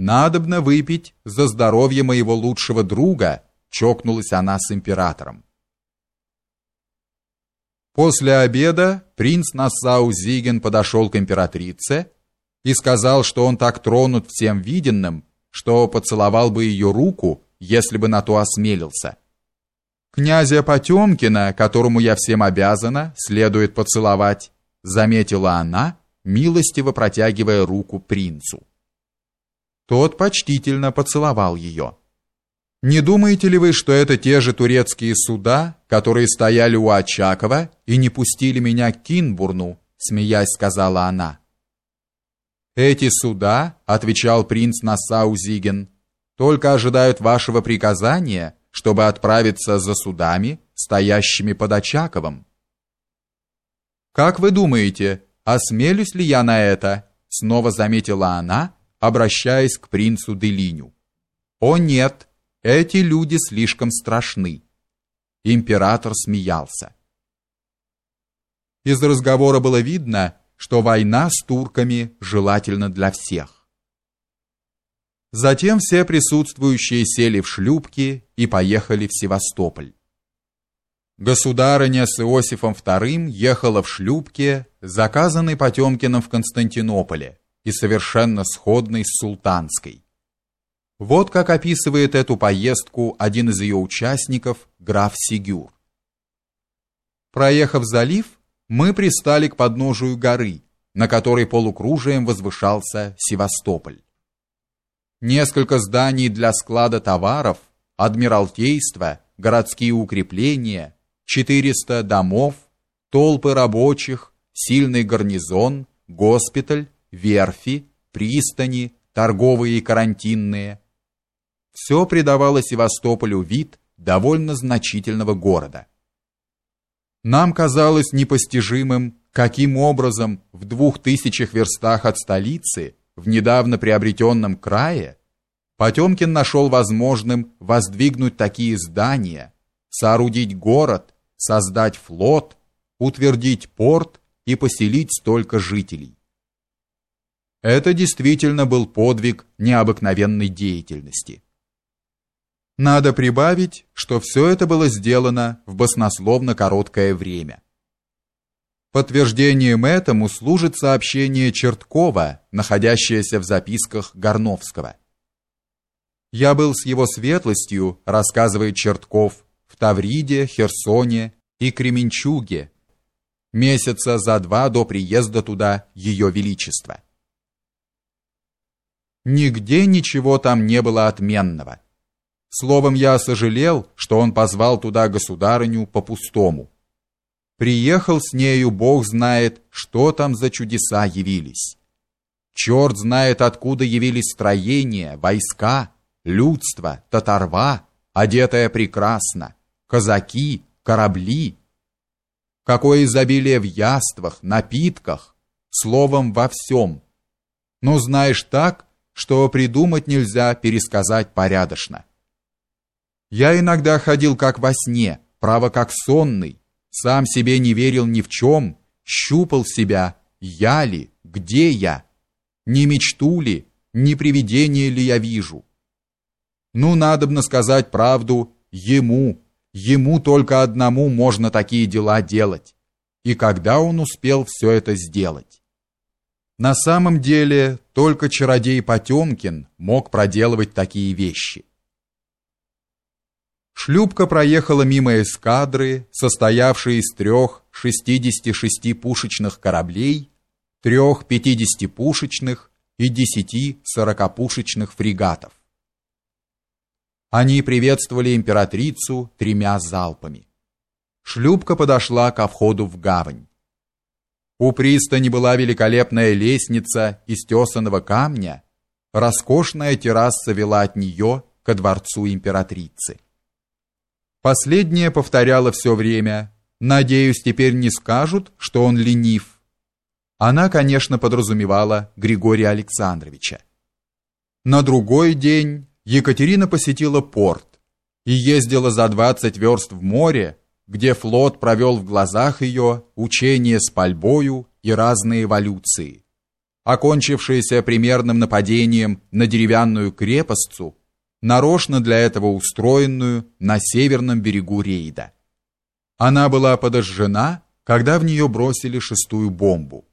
надобно выпить за здоровье моего лучшего друга, чокнулась она с императором. После обеда принц Нассау Зиген подошел к императрице и сказал, что он так тронут всем виденным, что поцеловал бы ее руку, если бы на то осмелился. Князя Потемкина, которому я всем обязана, следует поцеловать, заметила она, милостиво протягивая руку принцу. Тот почтительно поцеловал ее. Не думаете ли вы, что это те же турецкие суда, которые стояли у Очакова и не пустили меня к Кинбурну, смеясь, сказала она. Эти суда, отвечал принц Нассау-Зиген, только ожидают вашего приказания чтобы отправиться за судами, стоящими под Очаковым. Как вы думаете, осмелюсь ли я на это? снова заметила она, обращаясь к принцу Делиню. О нет, эти люди слишком страшны. Император смеялся. Из разговора было видно, что война с турками желательна для всех. Затем все присутствующие сели в шлюпки и поехали в Севастополь. Государыня с Иосифом II ехала в шлюпке, заказанной Потемкиным в Константинополе и совершенно сходной с султанской. Вот как описывает эту поездку один из ее участников, граф Сигюр. Проехав залив, мы пристали к подножию горы, на которой полукружием возвышался Севастополь несколько зданий для склада товаров, адмиралтейство, городские укрепления, 400 домов, толпы рабочих, сильный гарнизон, госпиталь, верфи, пристани, торговые и карантинные. Все придавало Севастополю вид довольно значительного города. Нам казалось непостижимым, каким образом в двух тысячах верстах от столицы в недавно приобретенном крае, Потемкин нашел возможным воздвигнуть такие здания, соорудить город, создать флот, утвердить порт и поселить столько жителей. Это действительно был подвиг необыкновенной деятельности. Надо прибавить, что все это было сделано в баснословно короткое время. Подтверждением этому служит сообщение Черткова, находящееся в записках Горновского. «Я был с его светлостью», рассказывает Чертков, в Тавриде, Херсоне и Кременчуге, месяца за два до приезда туда Ее Величества. Нигде ничего там не было отменного. Словом, я сожалел, что он позвал туда государыню по-пустому. Приехал с нею, Бог знает, что там за чудеса явились. Черт знает, откуда явились строения, войска, людство, татарва, одетая прекрасно, казаки, корабли. Какое изобилие в яствах, напитках, словом, во всем. Но знаешь так, что придумать нельзя пересказать порядочно. Я иногда ходил как во сне, право как сонный, сам себе не верил ни в чем, щупал себя, я ли, где я, не мечту ли, не привидение ли я вижу. Ну, надобно сказать правду, ему, ему только одному можно такие дела делать. И когда он успел все это сделать? На самом деле, только чародей Потемкин мог проделывать такие вещи. Шлюпка проехала мимо эскадры, состоявшей из трех 66 кораблей, трех 50-пушечных и 10 40-пушечных фрегатов. Они приветствовали императрицу тремя залпами. Шлюпка подошла ко входу в гавань. У пристани была великолепная лестница из тесаного камня, роскошная терраса вела от нее ко дворцу императрицы. Последняя повторяла все время: "Надеюсь, теперь не скажут, что он ленив". Она, конечно, подразумевала Григория Александровича. На другой день Екатерина посетила порт и ездила за 20 верст в море, где флот провел в глазах ее учения с пальбою и разные эволюции. окончившаяся примерным нападением на деревянную крепостцу, нарочно для этого устроенную на северном берегу Рейда. Она была подожжена, когда в нее бросили шестую бомбу.